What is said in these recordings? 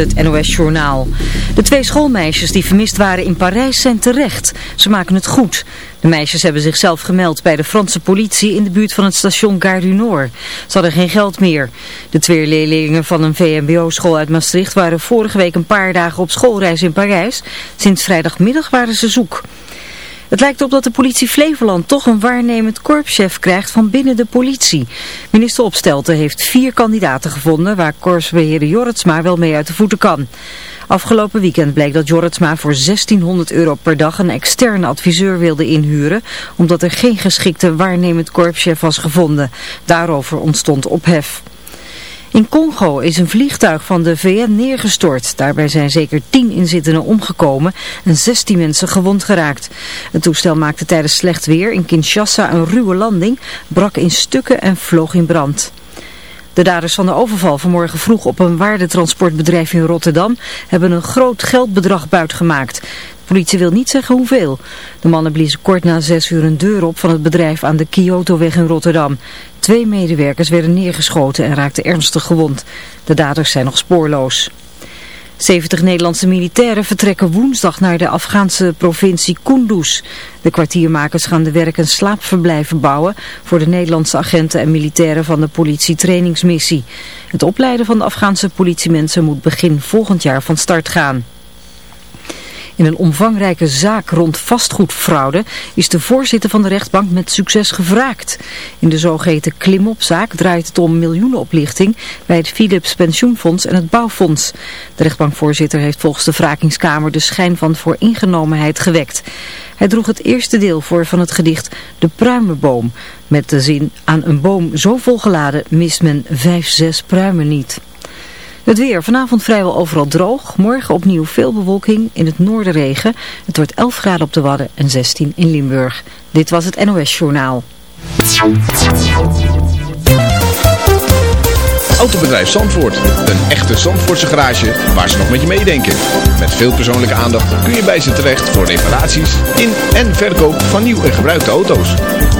Het NOS-journaal. De twee schoolmeisjes die vermist waren in Parijs zijn terecht. Ze maken het goed. De meisjes hebben zichzelf gemeld bij de Franse politie in de buurt van het station Gare du Nord. Ze hadden geen geld meer. De twee leerlingen van een VMBO-school uit Maastricht waren vorige week een paar dagen op schoolreis in Parijs. Sinds vrijdagmiddag waren ze zoek. Het lijkt op dat de politie Flevoland toch een waarnemend korpschef krijgt van binnen de politie. Minister Opstelten heeft vier kandidaten gevonden waar korpsbeheerder Jorritsma wel mee uit de voeten kan. Afgelopen weekend bleek dat Jorritsma voor 1600 euro per dag een externe adviseur wilde inhuren, omdat er geen geschikte waarnemend korpschef was gevonden. Daarover ontstond ophef. In Congo is een vliegtuig van de VN neergestort. Daarbij zijn zeker 10 inzittenden omgekomen en 16 mensen gewond geraakt. Het toestel maakte tijdens slecht weer in Kinshasa een ruwe landing, brak in stukken en vloog in brand. De daders van de overval vanmorgen vroeg op een waardetransportbedrijf in Rotterdam hebben een groot geldbedrag buitgemaakt. Politie wil niet zeggen hoeveel. De mannen bliezen kort na zes uur een deur op van het bedrijf aan de Kyotoweg in Rotterdam. Twee medewerkers werden neergeschoten en raakten ernstig gewond. De daders zijn nog spoorloos. 70 Nederlandse militairen vertrekken woensdag naar de Afghaanse provincie Kunduz. De kwartiermakers gaan de werk- en slaapverblijven bouwen voor de Nederlandse agenten en militairen van de politietrainingsmissie. Het opleiden van de Afghaanse politiemensen moet begin volgend jaar van start gaan. In een omvangrijke zaak rond vastgoedfraude is de voorzitter van de rechtbank met succes gevraagd. In de zogeheten klimopzaak draait het om miljoenenoplichting bij het Philips Pensioenfonds en het Bouwfonds. De rechtbankvoorzitter heeft volgens de wrakingskamer de schijn van vooringenomenheid gewekt. Hij droeg het eerste deel voor van het gedicht De Pruimenboom, met de zin aan een boom zo volgeladen mist men vijf, zes pruimen niet. Het weer vanavond vrijwel overal droog. Morgen opnieuw veel bewolking. In het noorden regen. Het wordt 11 graden op de Wadden en 16 in Limburg. Dit was het NOS Journaal. Autobedrijf Zandvoort. Een echte Zandvoortse garage waar ze nog met je meedenken. Met veel persoonlijke aandacht kun je bij ze terecht voor reparaties in en verkoop van nieuw en gebruikte auto's.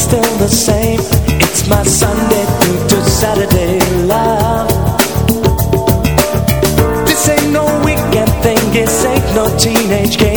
Still the same. It's my Sunday through to Saturday love. This ain't no weekend thing, this ain't no teenage game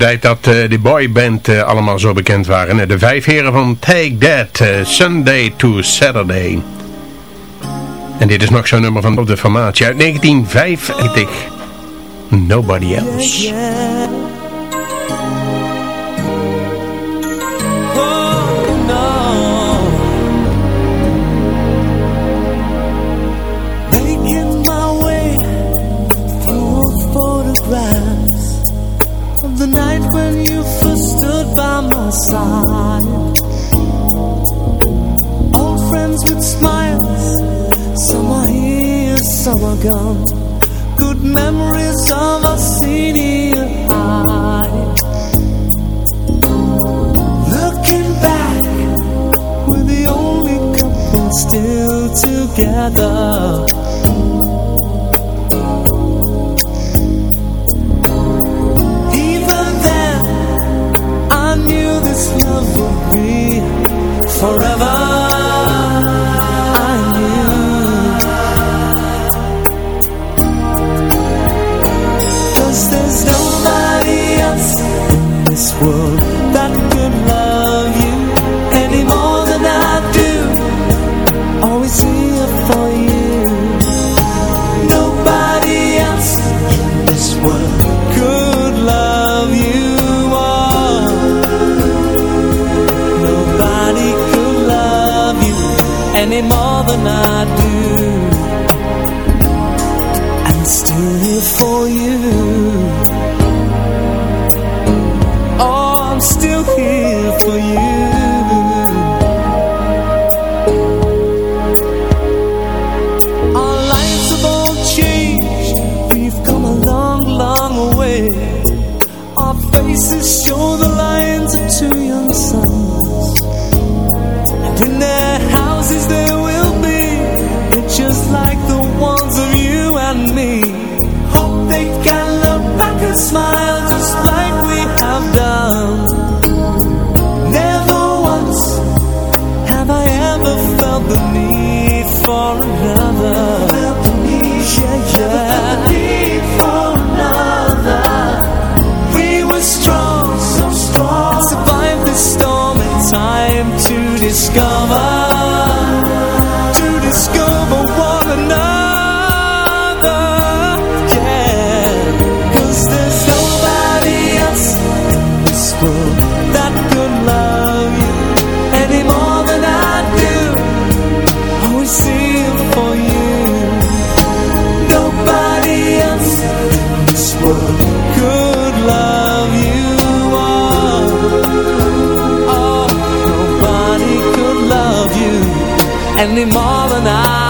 tijd dat eh, uh, de boyband eh, allemaal zo bekend waren. Eh, de vijf heren van Take That, Sunday to Saturday. En dit is nog zo'n nummer van op de formatie uit 1955. Nobody Else. Old friends with smiles, some are here, some are gone. Good memories of a city high. Looking back, we're the only couple still together. love will be forever. en die mannen.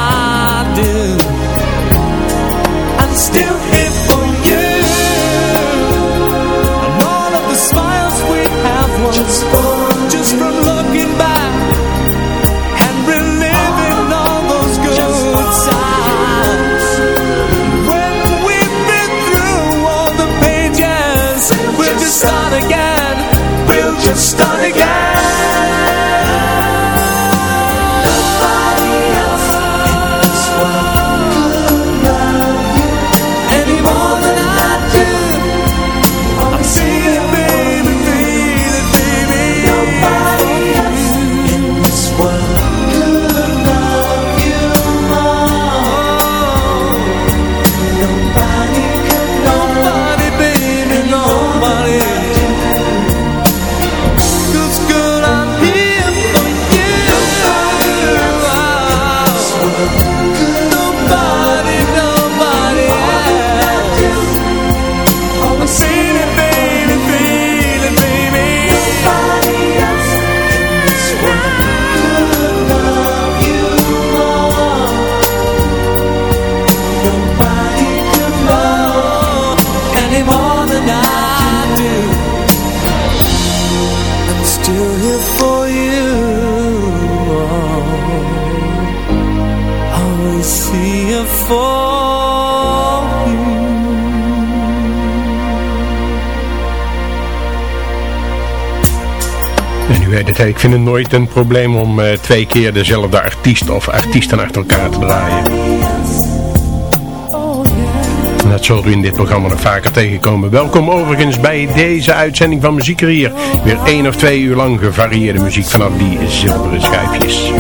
ik vind het nooit een probleem om eh, twee keer dezelfde artiest of artiesten achter elkaar te draaien. Dat zullen u in dit programma nog vaker tegenkomen. Welkom overigens bij deze uitzending van Muziek. Weer één of twee uur lang gevarieerde muziek vanaf die zilveren schijfjes.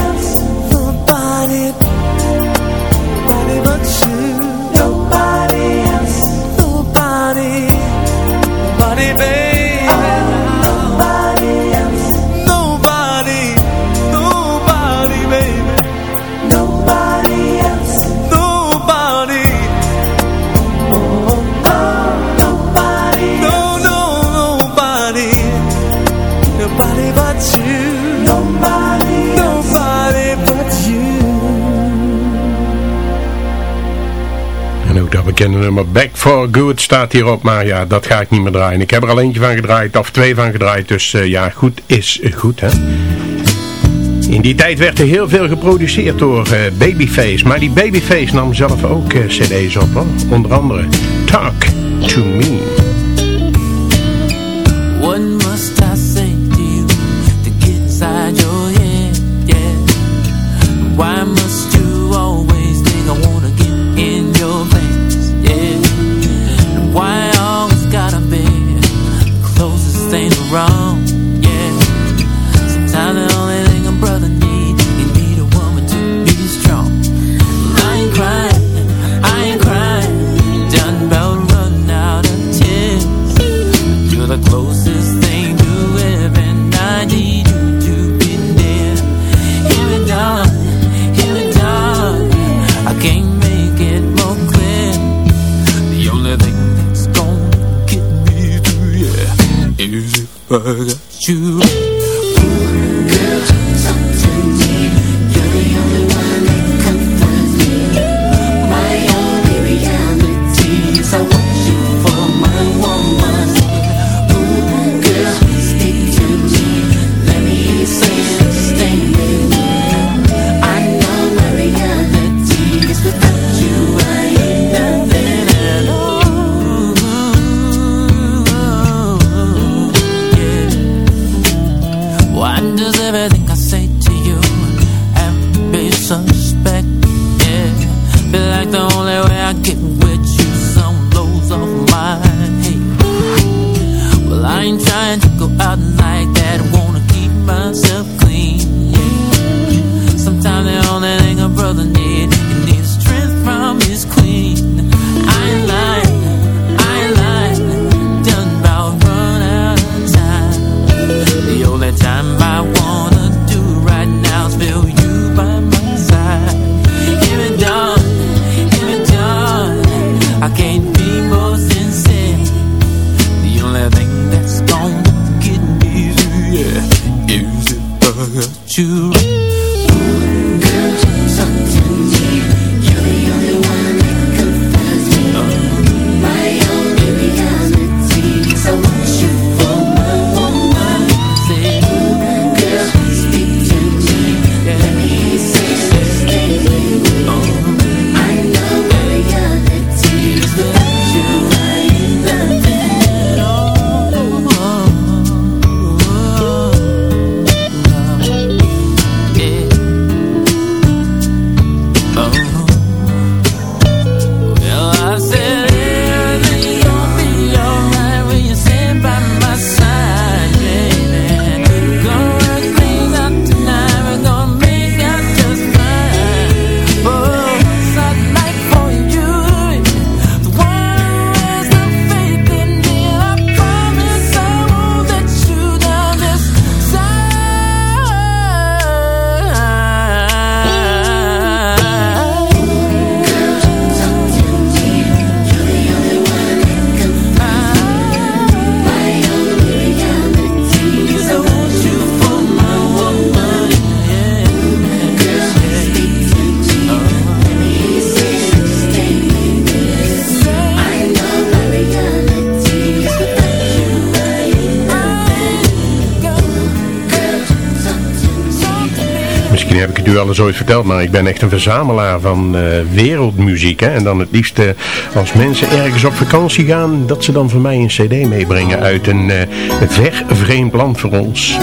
Bekende nummer Back for Good staat hierop. Maar ja, dat ga ik niet meer draaien. Ik heb er al eentje van gedraaid, of twee van gedraaid. Dus uh, ja, goed is goed, hè. In die tijd werd er heel veel geproduceerd door uh, Babyface. Maar die Babyface nam zelf ook uh, cd's op, hoor. Onder andere Talk to Me. eens ooit verteld, maar ik ben echt een verzamelaar van eh, wereldmuziek. Hè? En dan het liefst eh, als mensen ergens op vakantie gaan, dat ze dan voor mij een cd meebrengen uit een uh, ver vreemd land voor ons.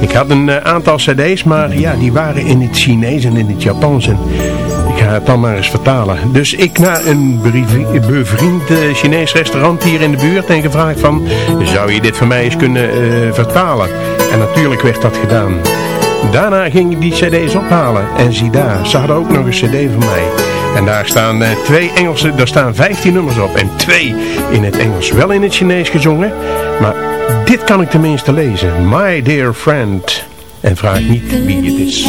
Ik had een aantal cd's, maar ja, die waren in het Chinees en in het Japans. En ik ga het dan maar eens vertalen. Dus ik naar een bevriend Chinees restaurant hier in de buurt en gevraagd van... zou je dit voor mij eens kunnen vertalen? En natuurlijk werd dat gedaan. Daarna ging ik die cd's ophalen. En zie daar, ze hadden ook nog een cd van mij. En daar staan eh, twee Engelse, daar staan 15 nummers op. En twee in het Engels, wel in het Chinees gezongen. Maar dit kan ik tenminste lezen. My dear friend. En vraag niet wie het is.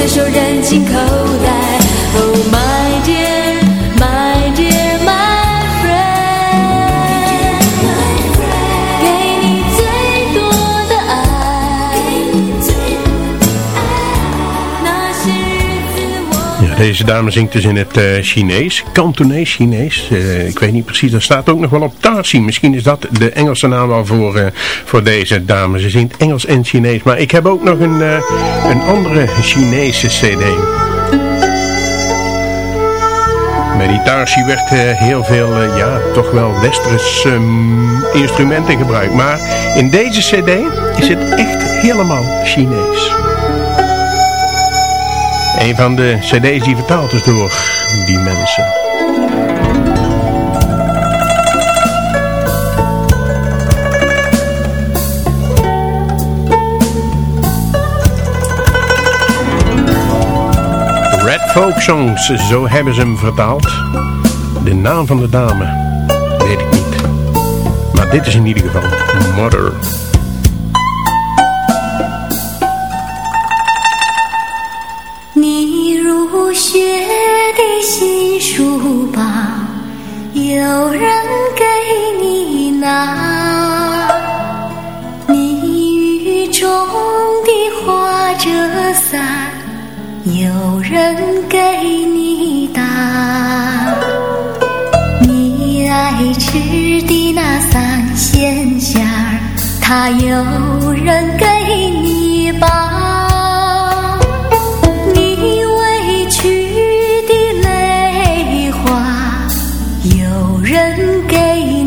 随手扔进口 Deze dame zingt dus in het eh, Chinees, Kantonees Chinees. Eh, ik weet niet precies, er staat ook nog wel op Tarsi. Misschien is dat de Engelse naam wel voor, eh, voor deze dame. Ze zingt Engels en Chinees. Maar ik heb ook nog een, een andere Chinese cd. Meditatie werd heel veel, ja, toch wel westerse ehm, instrumenten gebruikt. Maar in deze cd is het echt helemaal Chinees. Een van de cd's die vertaald is door die mensen. Red Folk Songs, zo hebben ze hem vertaald. De naam van de dame weet ik niet. Maar dit is in ieder geval Mother. 书包，有人给你拿。你雨中的花折伞，有人给你打。你爱吃的那三鲜馅儿，它有人给有人给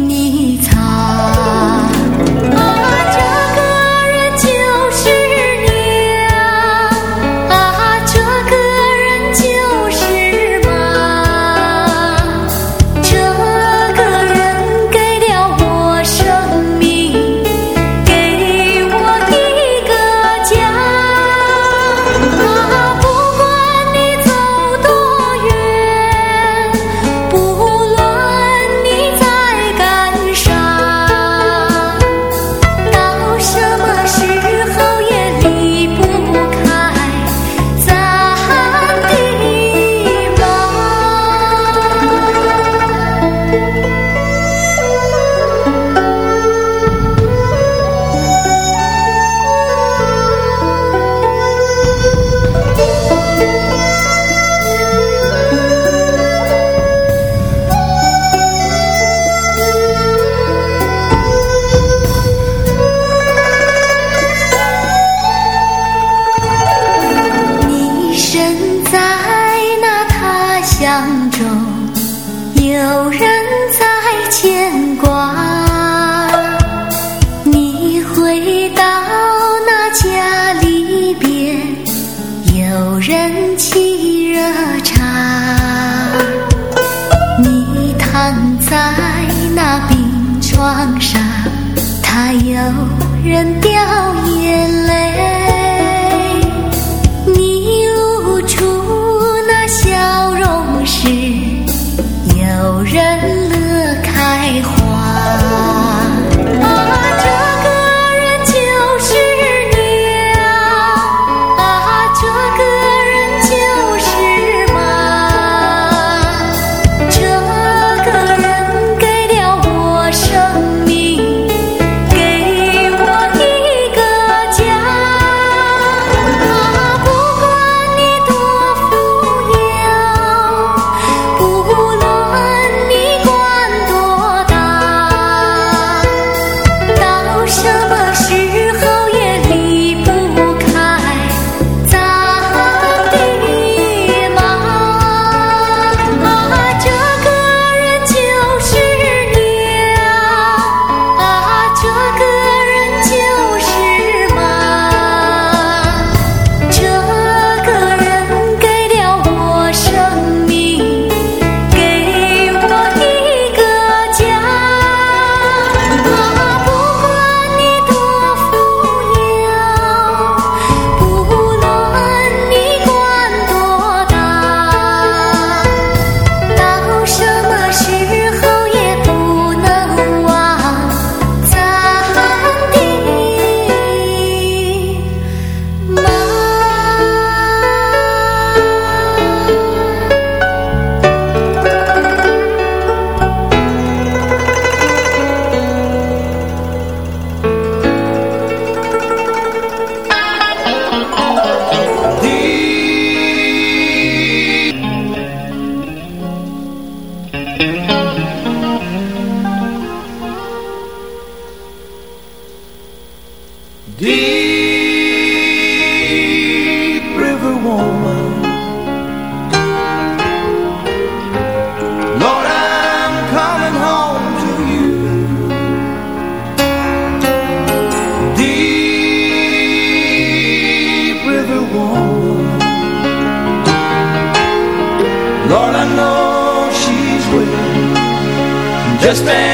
just anticipating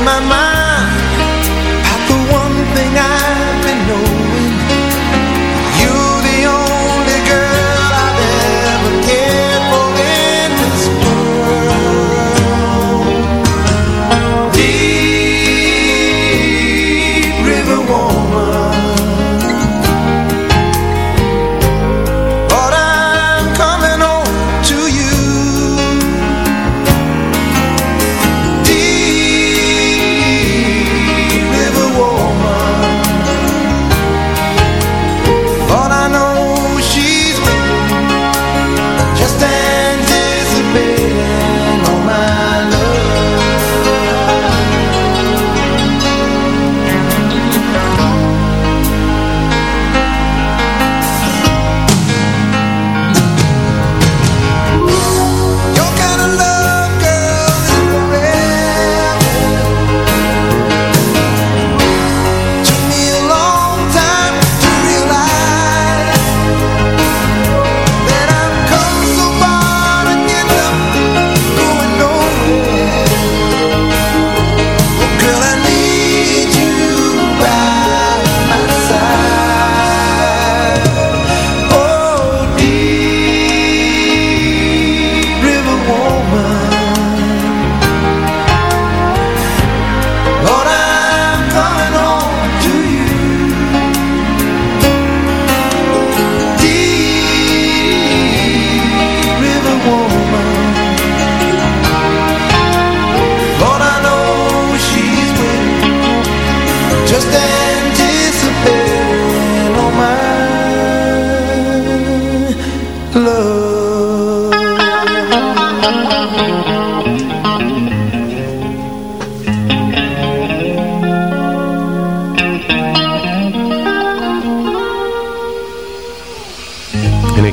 Mind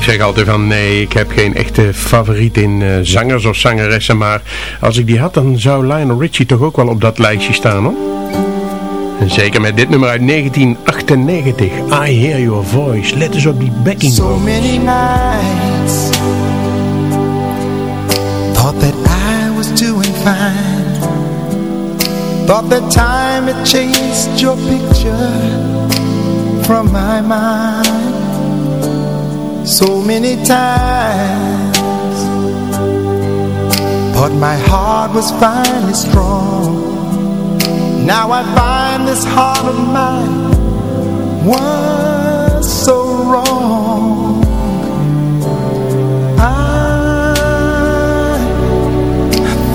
zeg altijd van nee, ik heb geen echte favoriet in eh, zangers of zangeressen. Maar als ik die had, dan zou Lionel Richie toch ook wel op dat lijstje staan hoor. Zeker met dit nummer uit 1998. I Hear Your Voice. Let eens op die backing So many nights Thought that I was doing fine Thought that time had chased your picture From my mind So many times Thought my heart was finally strong Now I find this heart of mine Was so wrong. I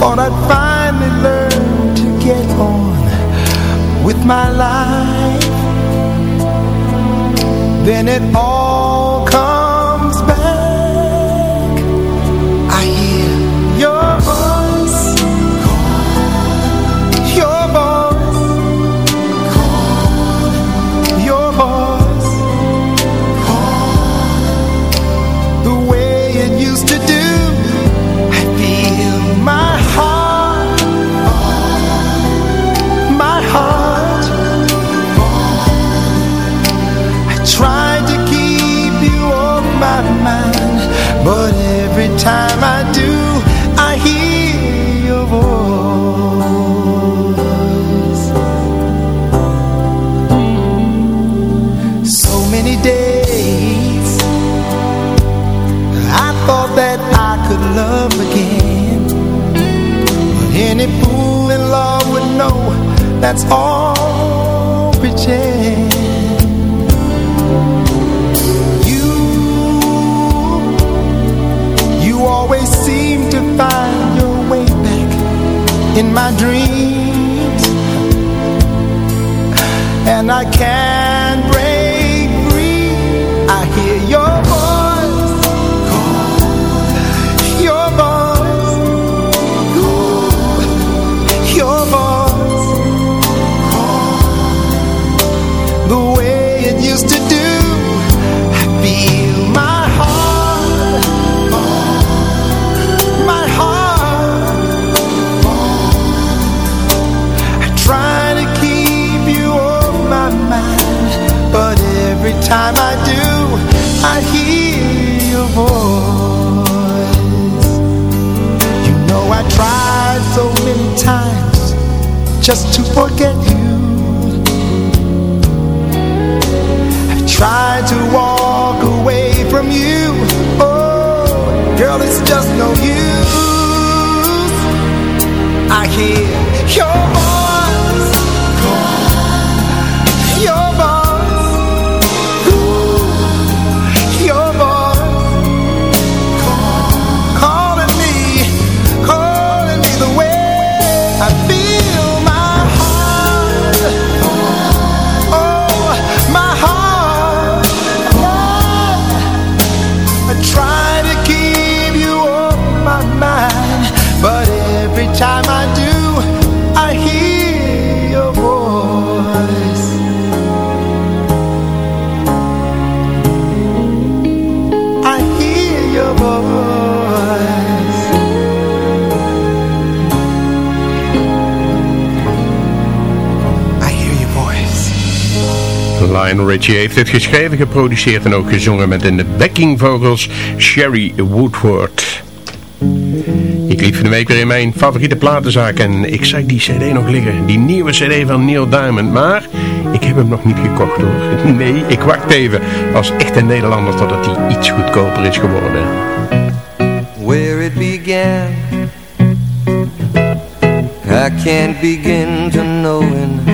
thought I'd finally learn to get on with my life. Then it all comes back Richie heeft het geschreven, geproduceerd en ook gezongen met in de backingvogels Sherry Woodward. Ik liep van de week weer in mijn favoriete platenzaak en ik zag die cd nog liggen. Die nieuwe cd van Neil Diamond, maar ik heb hem nog niet gekocht hoor. Nee, ik wacht even als echte Nederlander totdat hij iets goedkoper is geworden. where it began. I can't begin to knowing,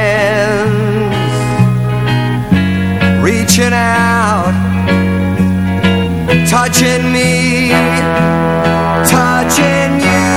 reaching out touching me touching you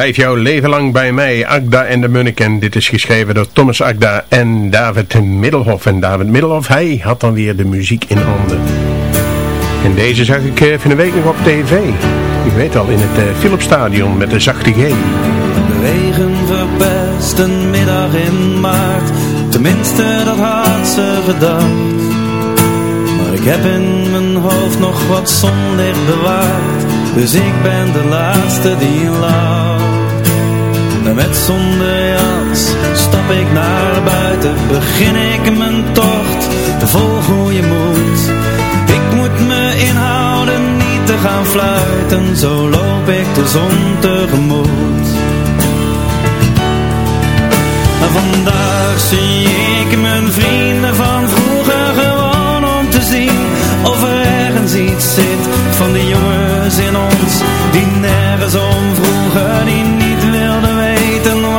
blijf jouw leven lang bij mij, Agda en de Munnik. En dit is geschreven door Thomas Agda en David Middelhoff. En David Middelhoff, hij had dan weer de muziek in handen. En deze zag ik eh, van de week nog op tv. U weet al, in het eh, Philipsstadion met de zachte G. De regen verpest een middag in maart Tenminste dat had ze gedacht Maar ik heb in mijn hoofd nog wat zonlicht bewaard Dus ik ben de laatste die lacht Met zonder jas stap ik naar buiten. Begin ik mijn tocht. Te volgen je moet. Ik moet me inhouden niet te gaan fluiten. Zo loop ik de zon tegemoet. Vandaag zie ik mijn vrienden van vroeger gewoon om te zien Of er ergens iets zit van die jongens in ons Die nergens om wilden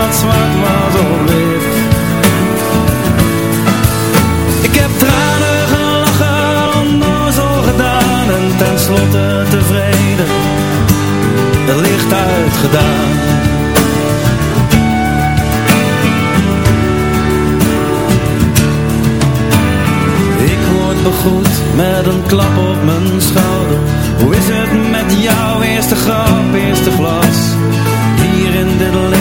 wat was of wit Ik heb tranen gelachen, onnozel gedaan En tenslotte tevreden, het licht uitgedaan. Begroet met een klap op mijn schouder. Hoe is het met jouw eerste grap, eerste glas? Hier in dit licht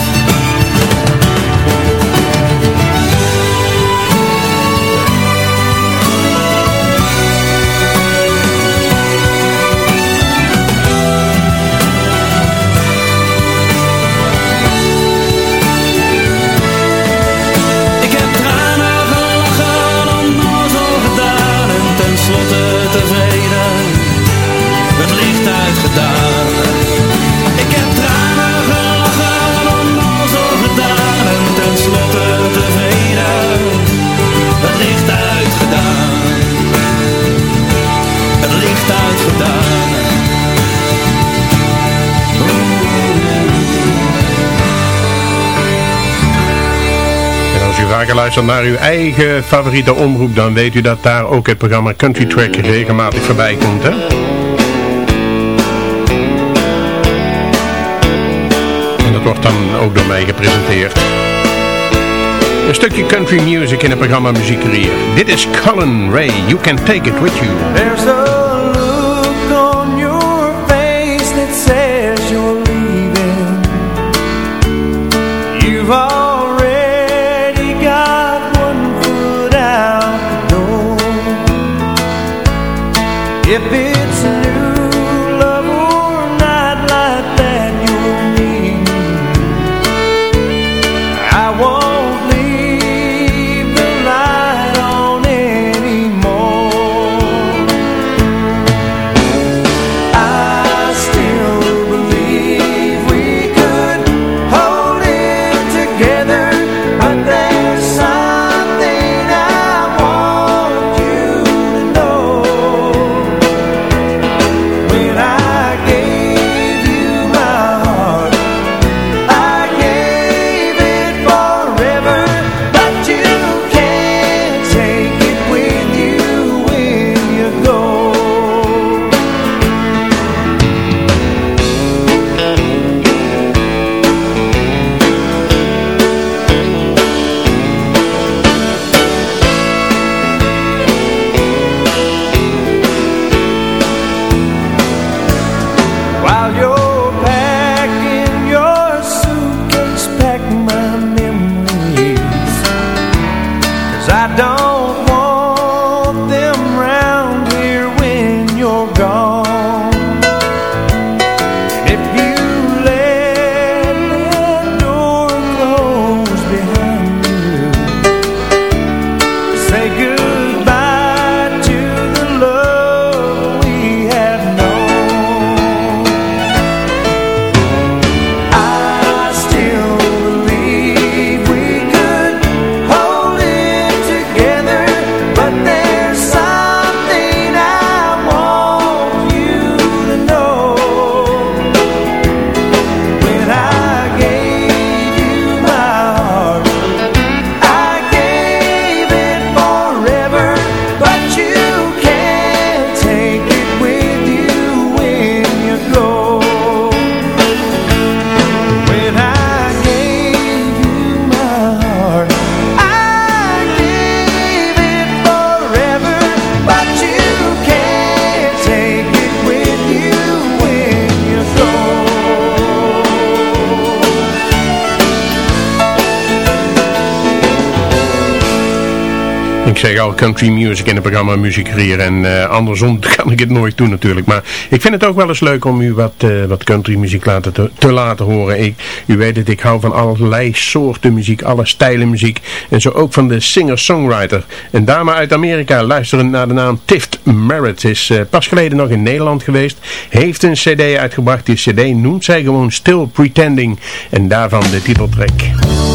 Vaker luistert naar uw eigen favoriete omroep, dan weet u dat daar ook het programma Country Track regelmatig voorbij komt, hè? En dat wordt dan ook door mij gepresenteerd. Een stukje country music in het programma Muziek Creëer. Dit is Colin Ray, You Can Take It With You. Zeg al country music in het programma Muziek Creëren en eh, andersom kan ik het nooit doen natuurlijk. Maar ik vind het ook wel eens leuk om u wat, eh, wat country muziek laten te, te laten horen. Ik, u weet het, ik hou van allerlei soorten muziek, alle stijlen muziek. En zo ook van de singer-songwriter. Een dame uit Amerika luisterend naar de naam Tift Merritt. Is eh, pas geleden nog in Nederland geweest. Heeft een cd uitgebracht. Die cd noemt zij gewoon Still Pretending. En daarvan de titeltrack.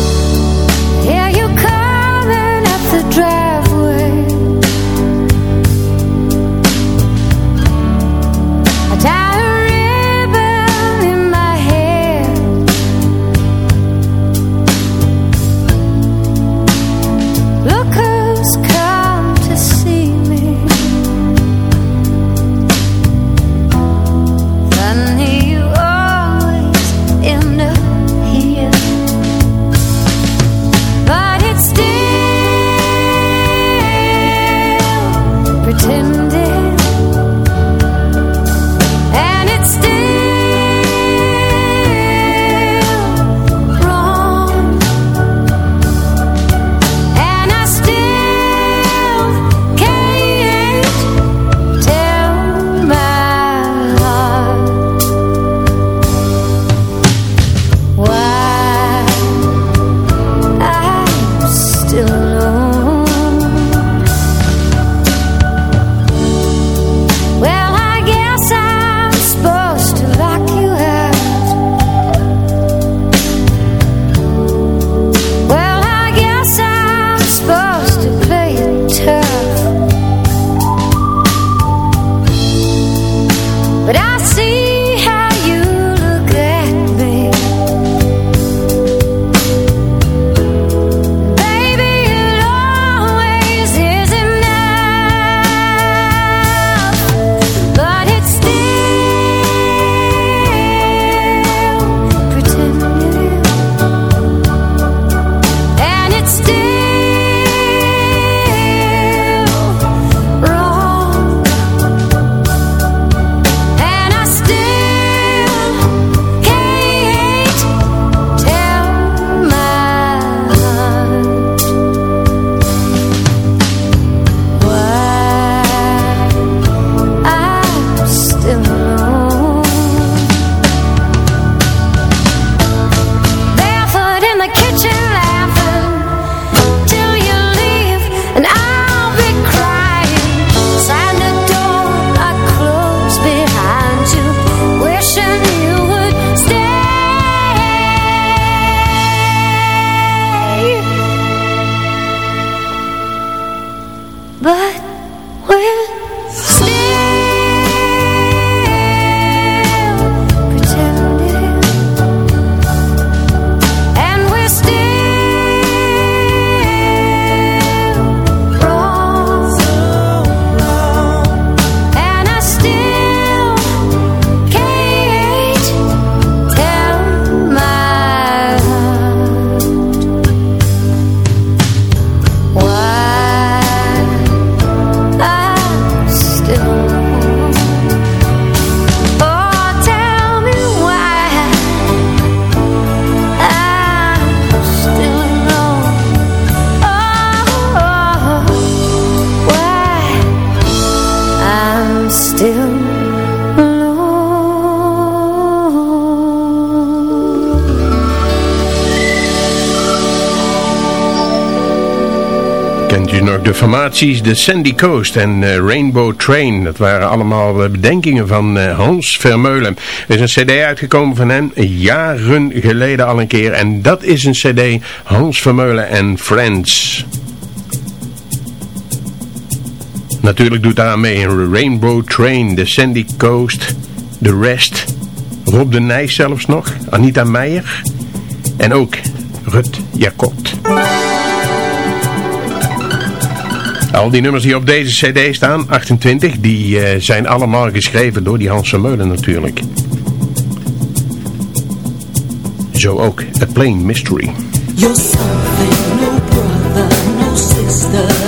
De formaties The Sandy Coast en uh, Rainbow Train. Dat waren allemaal uh, bedenkingen van uh, Hans Vermeulen. Er is een cd uitgekomen van hem jaren geleden al een keer. En dat is een cd Hans Vermeulen en Friends. Natuurlijk doet daar mee Rainbow Train, The Sandy Coast, The Rest. Rob de Nijs zelfs nog, Anita Meijer en ook Rut Jacot. Al die nummers die op deze cd staan, 28, die uh, zijn allemaal geschreven door die Hans Vermeulen natuurlijk. Zo ook A Plain Mystery. You're something no brother, no sister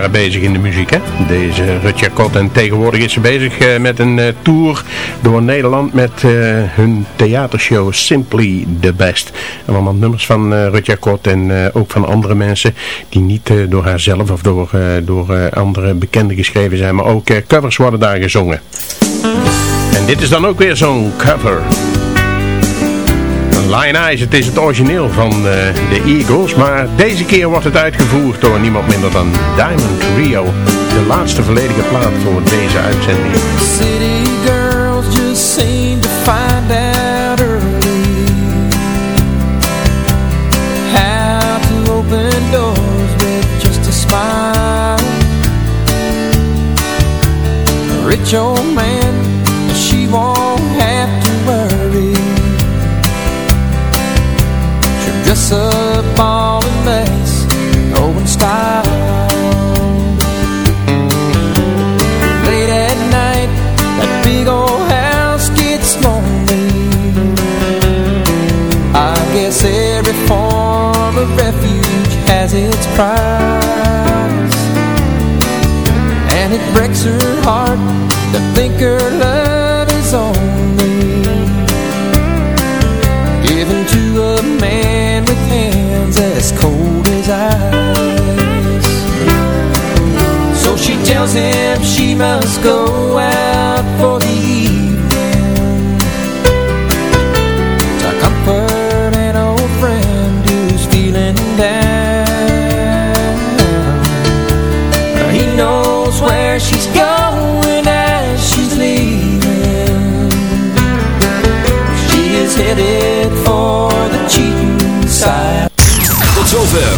jaren bezig in de muziek, hè? Deze Rutja Kot. En tegenwoordig is ze bezig eh, met een uh, tour door Nederland met uh, hun theatershow Simply the Best. En allemaal nummers van Rutja Kot en ook van andere mensen die niet door haarzelf of door, door andere bekenden geschreven zijn, maar ook covers worden daar gezongen. En dit is dan ook weer zo'n cover. Lion Eyes, het is het origineel van uh, de Eagles, maar deze keer wordt het uitgevoerd door niemand minder dan Diamond Rio. De laatste volledige plaat voor deze uitzending. City girls just seem to find out early How to open doors with just a smile rich old man, And it breaks her heart to think her love is only Given to a man with hands as cold as ice. So she tells him she must go out for